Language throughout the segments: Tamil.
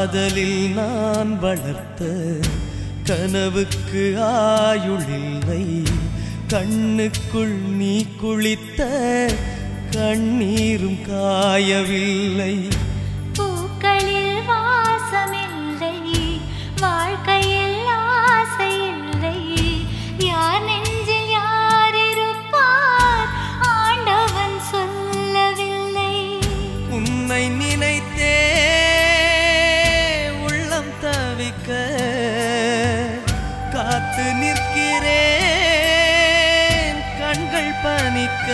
காதலில் நான் வளர்த்த கனவுக்கு ஆயுளில்லை கண்ணுக்குள் நீ குளித்த கண்ணீரும் காயவில்லை. காத்து நிற்கிறேன். கண்கள் பணிக்க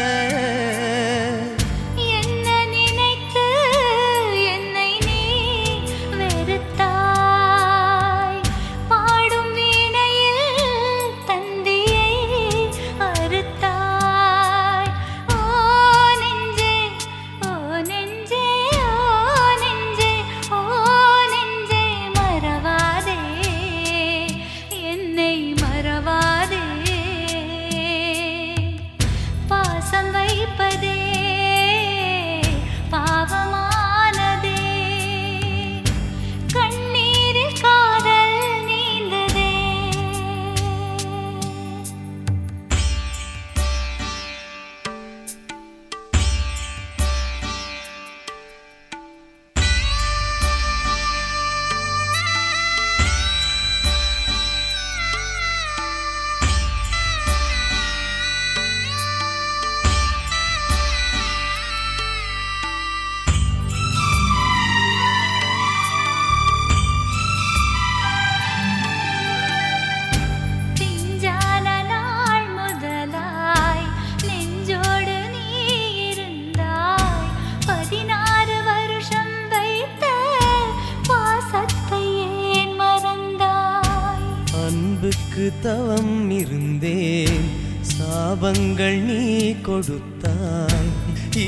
உனக்கு தவம் இருந்தேன். சாபங்கள் நீ கொடுத்தாய்.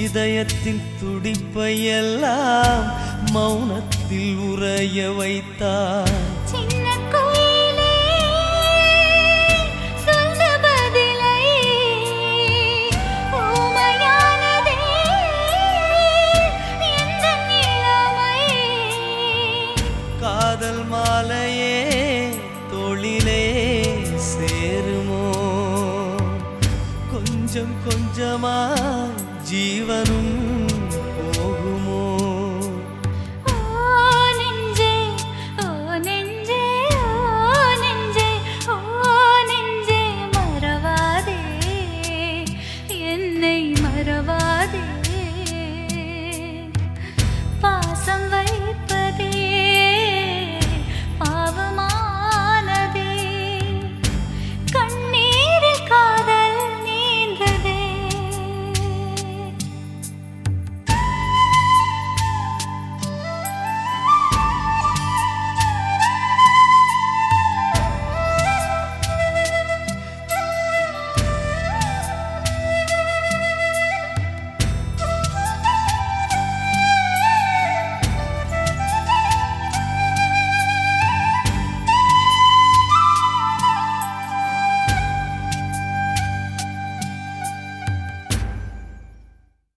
இதயத்தின் துடிப்பை எல்லாம் மௌனத்தில் உறைய வைத்தாய். காதல் மாலையே கொஞ்சம் கொஞ்சமா ஜீவனும்